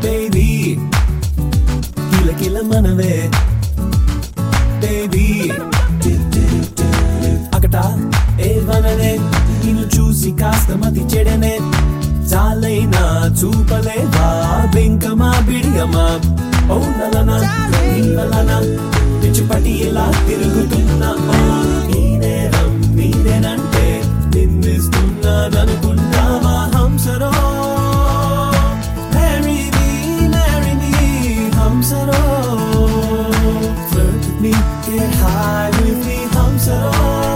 Baby, gila gila mana be అస్తమతి చెడనే. చాలైనా చూపలేవా? వెంకమా బిడియమా? పౌనలన నీలలన పిచ్చుపటి ఇలా తిరుగుతున్నా? Get high with me, hum so.